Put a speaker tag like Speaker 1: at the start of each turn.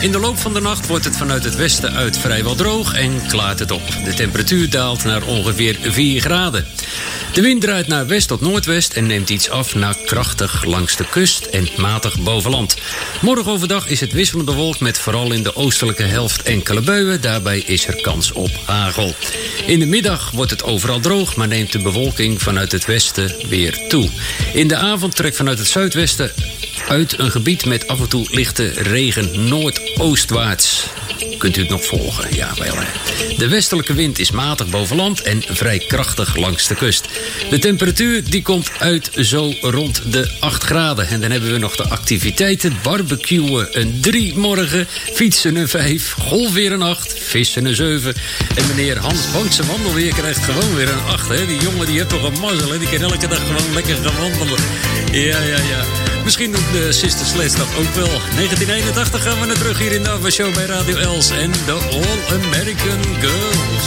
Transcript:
Speaker 1: In de loop van de nacht wordt het vanuit het westen uit vrijwel droog en klaart het op. De temperatuur daalt naar ongeveer 4 graden. De wind draait naar west tot noordwest en neemt iets af naar krachtig langs de kust en matig boven land. Morgen overdag is het wisselend bewolkt met vooral in de oostelijke helft enkele buien. Daarbij is er kans op hagel. In de middag wordt het overal droog, maar neemt de bewolking vanuit het westen weer toe. In de avond trekt vanuit het zuidwesten uit een gebied met af en toe lichte regen noordoostwaarts. Kunt u het nog volgen? Ja, wel. Hè. De westelijke wind is matig boven land en vrij krachtig langs de kust. De temperatuur die komt uit zo rond de 8 graden. En dan hebben we nog de activiteiten. Barbecuen een 3 morgen, fietsen een 5, golf weer een 8, vissen een 7. En meneer Hans Bankse wandelweer krijgt gewoon weer een 8. Hè. Die jongen die heeft toch een mazzel. Die kan elke dag gewoon lekker gaan wandelen. Ja, ja, ja. Misschien doet de Sister Sledge dat ook wel. 1981 gaan we naar terug hier in de Show bij Radio Els en de All American Girls.